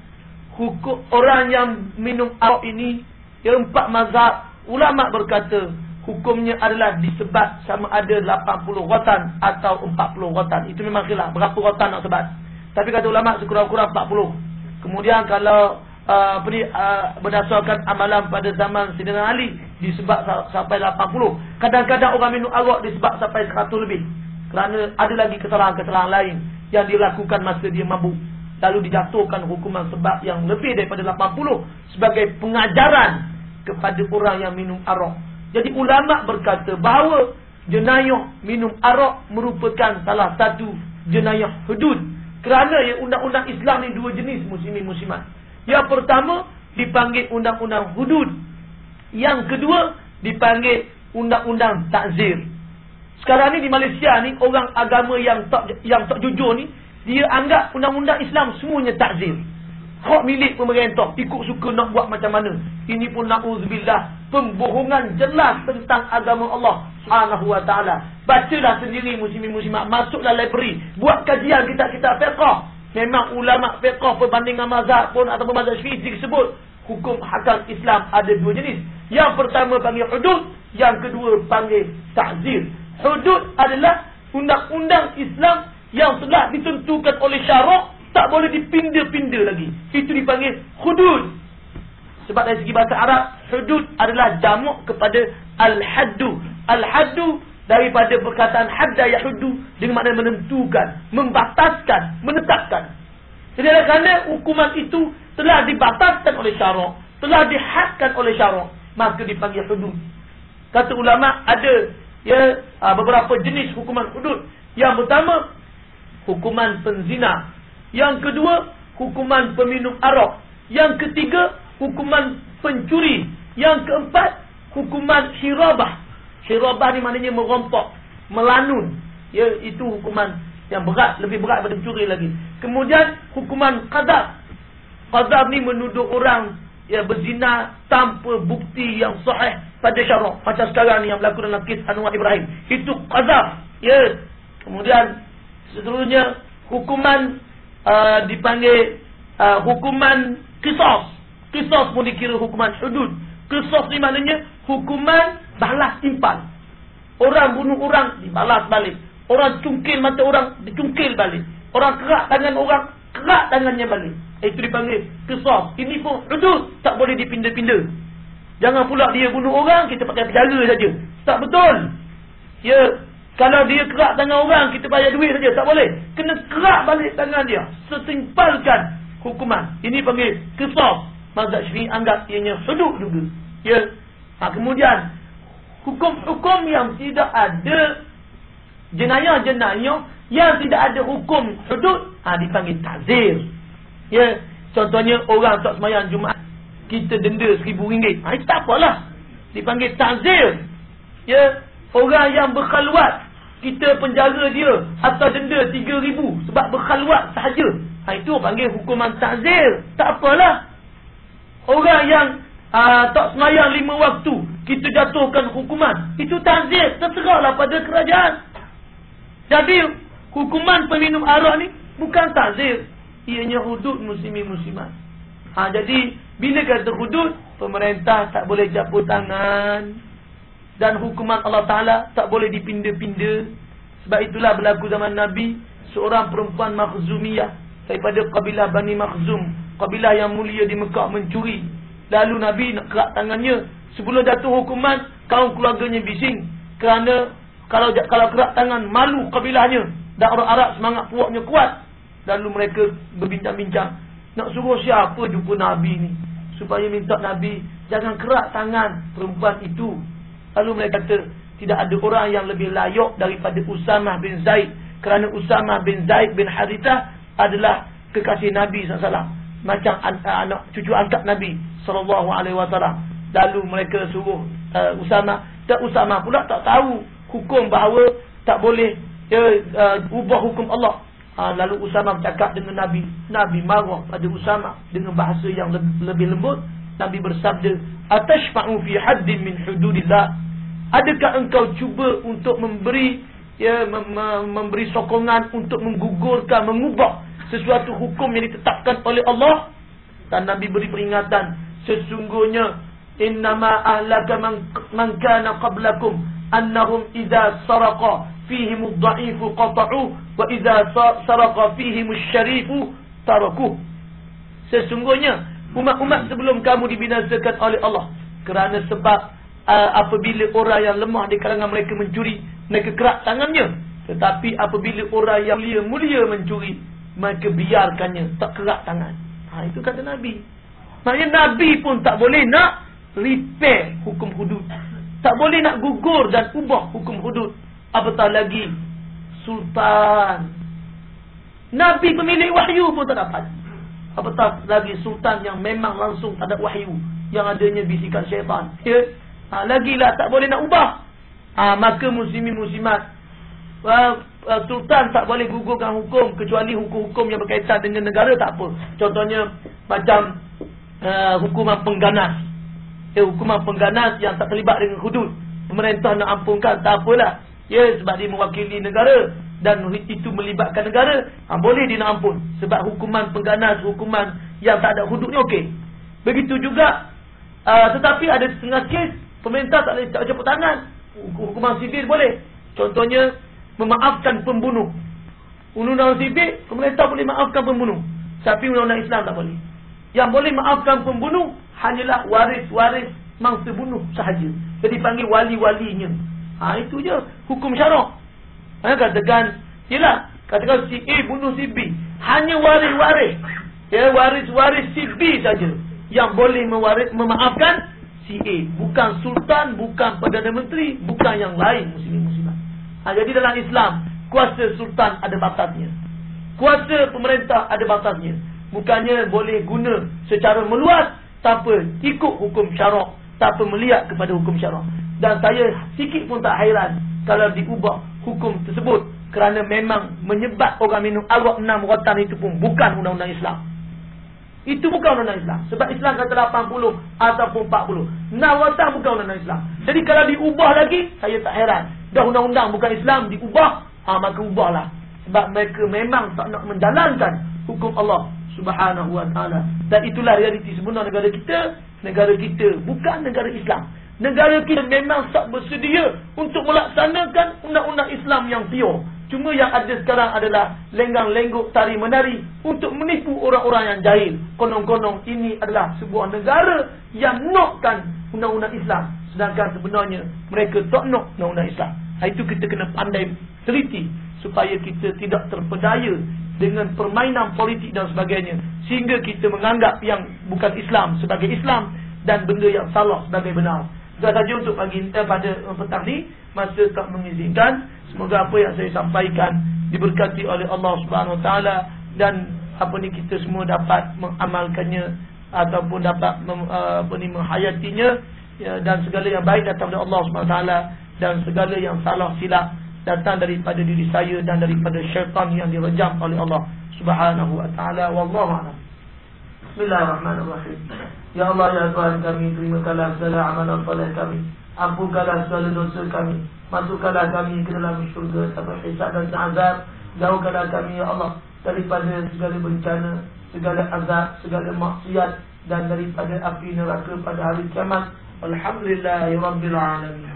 Hukum orang yang minum arak ini. Yang empat mazhab. Ulama berkata. Hukumnya adalah disebat sama ada 80 rotan atau 40 rotan. Itu memang khilaf. Berapa rotan nak sebat. Tapi kata ulama sekurang-kurang 40. Kemudian kalau apa ni, uh, berdasarkan amalan pada zaman Sidina Ali. Disebab sampai 80. Kadang-kadang orang minum arak disebab sampai 100 lebih. Kerana ada lagi kesalahan-kesalahan lain yang dilakukan masa dia mabuk. Lalu dijatuhkan hukuman sebab yang lebih daripada 80 sebagai pengajaran kepada orang yang minum arak. Jadi ulama berkata bahawa jenayah minum arak merupakan salah satu jenayah hudud. Kerana ya undang-undang Islam ni dua jenis muslimin muslimat. Yang pertama dipanggil undang-undang hudud. Yang kedua dipanggil undang-undang takzir. Sekarang ni di Malaysia ni orang agama yang tak yang tak jujur ni dia anggap undang-undang Islam semuanya takzir. Hak milik pemerintah ikut suka nak buat macam mana. Ini pun nauzubillah pembohongan jelas tentang agama Allah Subhanahu wa taala. Bacalah sendiri muslimin muslimat masuklah library buat kajian kitab-kitab fiqh. Memang ulama fiqh perbandingan mazhab pun atau mazhab syi'i disebut hukum hakam Islam ada dua jenis. Yang pertama panggil hudud, yang kedua panggil takzir. Hudud adalah undang-undang Islam yang telah ditentukan oleh syarak tak boleh dipinda-pinda lagi. Itu dipanggil hudud. Sebab dari segi bahasa Arab, hudud adalah jamak kepada al-haddu. Al-haddu daripada perkataan hadda yahudu dengan makna menentukan, membataskan, menetapkan. Jadi kerana hukuman itu telah dibataskan oleh syarak, telah dihadkan oleh syarak, maka dipanggil hudud. Kata ulama ada ya uh, beberapa jenis hukuman hudud. Yang pertama hukuman penzina. Yang kedua hukuman peminum arak. Yang ketiga hukuman pencuri. Yang keempat hukuman hirabah. Hirabah ni maknanya merompak, melanun. Ya itu hukuman yang berat, lebih berat daripada mencuri lagi. Kemudian hukuman qadar. Qadar ni menuduh orang ya berzina tanpa bukti yang sahih pada syarak macam sekarang ni yang berlaku dalam kes Anwar Ibrahim itu qazaf ya kemudian seterusnya hukuman uh, dipanggil uh, hukuman qisas qisas pun dikira hukuman hudud qisas ni maknanya hukuman balas timpal orang bunuh orang dibalas balik orang cungkil mata orang dicungkil balik orang kerak tangan orang kerak tangannya balik itu dipanggil kisah. Ini pun hudud. Tak boleh dipindah-pindah. Jangan pula dia bunuh orang, kita pakai penjara saja. Tak betul. Ya, kalau dia kerak tangan orang, kita bayar duit saja. Tak boleh. Kena kerak balik tangan dia. Setimpalkan hukuman. Ini panggil kisah. Mazhab Syafi'i anggap ianya hudud juga. Ya. Ha, kemudian, hukum-hukum yang tidak ada jenayah-jenayah yang tidak ada hukum hudud, ha, dipanggil takzir. Ya, contohnya orang tak semayang Jumaat, kita denda seribu ringgit. Ha, itu tak apalah. Dipanggil ta'zir. Ya, orang yang berkhalwat, kita penjara dia atau denda tiga ribu sebab berkhalwat sahaja. Ha, itu panggil hukuman ta'zir. Tak apalah. Orang yang aa, tak semayang lima waktu, kita jatuhkan hukuman. Itu ta'zir. Terserahlah pada kerajaan. Jadi, hukuman peminum arak ni bukan ta'zir ianya hudud muslimin muslimat. Ha jadi bila kata hudud pemerintah tak boleh caput tangan dan hukuman Allah Taala tak boleh dipinda-pinda. Sebab itulah berlaku zaman Nabi seorang perempuan Makhzumiyah daripada kabilah Bani Makhzum, kabilah yang mulia di Mekah mencuri. Lalu Nabi nak kerak tangannya sebelum jatuh hukuman kaum keluarganya bising kerana kalau kalau kerak tangan malu kabilahnya dan orang Arab semangat puaknya kuat Lalu mereka berbincang-bincang. Nak suruh siapa jumpa Nabi ni? Supaya minta Nabi jangan kerak tangan perempuan itu. Lalu mereka kata, tidak ada orang yang lebih layak daripada Usamah bin Zaid. Kerana Usamah bin Zaid bin Harithah adalah kekasih Nabi SAW. Macam anak cucu angkat Nabi SAW. Lalu mereka suruh uh, Usamah. Dan Usamah pula tak tahu hukum bahawa tak boleh uh, uh, ubah hukum Allah. Ha, lalu Usama bercakap dengan Nabi. Nabi marah pada Usama dengan bahasa yang lebih, lebih lembut. Nabi bersabda, "Atashfa'u fi haddin min hududillah?" Adakah engkau cuba untuk memberi ya mem memberi sokongan untuk menggugurkan, mengubah sesuatu hukum yang ditetapkan oleh Allah. Dan Nabi beri peringatan. Sesungguhnya innama ahlaka man, kana qablakum annahum idza saraqa fihim ad-dha'if qata'u wa idza saraqa fihim asy-syarif tarakuh. Sesungguhnya umat-umat sebelum kamu dibinasakan oleh Allah. Kerana sebab uh, apabila orang yang lemah di kalangan mereka mencuri mereka kerak tangannya. Tetapi apabila orang yang mulia-mulia mencuri mereka biarkannya tak kerak tangan. Ha itu kata nabi. Maknanya nabi pun tak boleh nak repair hukum hudud. Tak boleh nak gugur dan ubah hukum hudud. Apatah lagi sultan. Nabi pemilik wahyu pun tak dapat. Apatah lagi sultan yang memang langsung tak ada wahyu yang adanya bisikan syaitan. Ya? Ha, lagilah tak boleh nak ubah. Ha, maka muslimin muslimat uh, sultan tak boleh gugurkan hukum kecuali hukum-hukum yang berkaitan dengan negara tak apa. Contohnya macam uh, hukuman pengganas. Ya, hukuman pengganas yang tak terlibat dengan hudud. Pemerintah nak ampunkan tak apalah. Ya, sebab dia mewakili negara dan itu melibatkan negara, ha, boleh dia nak ampun. Sebab hukuman pengganas, hukuman yang tak ada hudud ni okey. Begitu juga uh, tetapi ada setengah kes pemerintah tak boleh tak campur tangan. Hukuman sivil boleh. Contohnya memaafkan pembunuh. Undang-undang sivil, pemerintah boleh maafkan pembunuh. Tapi undang-undang Islam tak boleh. Yang boleh maafkan pembunuh hanyalah waris-waris mangsa bunuh sahaja. Jadi panggil wali-walinya. Ha, itu je hukum syarak. Ha, katakan, yelah, katakan si A bunuh si B. Hanya waris-waris. Ya, waris-waris si B saja yang boleh mewaris, memaafkan si A. Bukan sultan, bukan Perdana Menteri, bukan yang lain muslim-muslim. Ha, jadi dalam Islam, kuasa sultan ada batasnya. Kuasa pemerintah ada batasnya. Bukannya boleh guna secara meluas tanpa ikut hukum syarak, tanpa melihat kepada hukum syarak. Dan saya sikit pun tak hairan kalau diubah hukum tersebut kerana memang menyebab orang minum arak enam rotan itu pun bukan undang-undang Islam. Itu bukan undang-undang Islam. Sebab Islam kata 80 ataupun 40. Enam rotan bukan undang-undang Islam. Jadi kalau diubah lagi, saya tak heran. Dah undang-undang bukan Islam diubah, ha, maka ubahlah. Sebab mereka memang tak nak menjalankan hukum Allah Subhanahu wa taala. Dan itulah realiti sebenar negara kita, negara kita bukan negara Islam. Negara kita memang tak bersedia untuk melaksanakan undang-undang Islam yang pure. Cuma yang ada sekarang adalah lenggang-lengguk tari menari untuk menipu orang-orang yang jahil. Konong-konong ini adalah sebuah negara yang nakkan undang-undang Islam. Sedangkan sebenarnya mereka tak nak undang-undang Islam. Itu kita kena pandai teliti supaya kita tidak terpedaya dengan permainan politik dan sebagainya sehingga kita menganggap yang bukan Islam sebagai Islam dan benda yang salah sebagai benar. Itu saja untuk pagi eh, pada petang ni masa tak mengizinkan semoga apa yang saya sampaikan diberkati oleh Allah Subhanahu Wa Taala dan apa ni kita semua dapat mengamalkannya ataupun dapat mem, uh, apa ni menghayatinya ya, dan segala yang baik datang dari Allah Subhanahu Wa Taala dan segala yang salah silap datang daripada diri saya dan daripada syaitan yang direjam oleh Allah Subhanahu wa taala. Wallahu a'lam. Bismillahirrahmanirrahim. Ya Allah ya Tuhan kami terimakanlah segala amalan soleh kami. Ampunkanlah segala dosa kami. Masukkanlah kami ke dalam syurga tanpa hisab dan azab. Jauhkanlah kami ya Allah daripada segala bencana segala azab segala maksiat dan daripada api neraka pada hari kiamat. Alhamdulillahirabbil alamin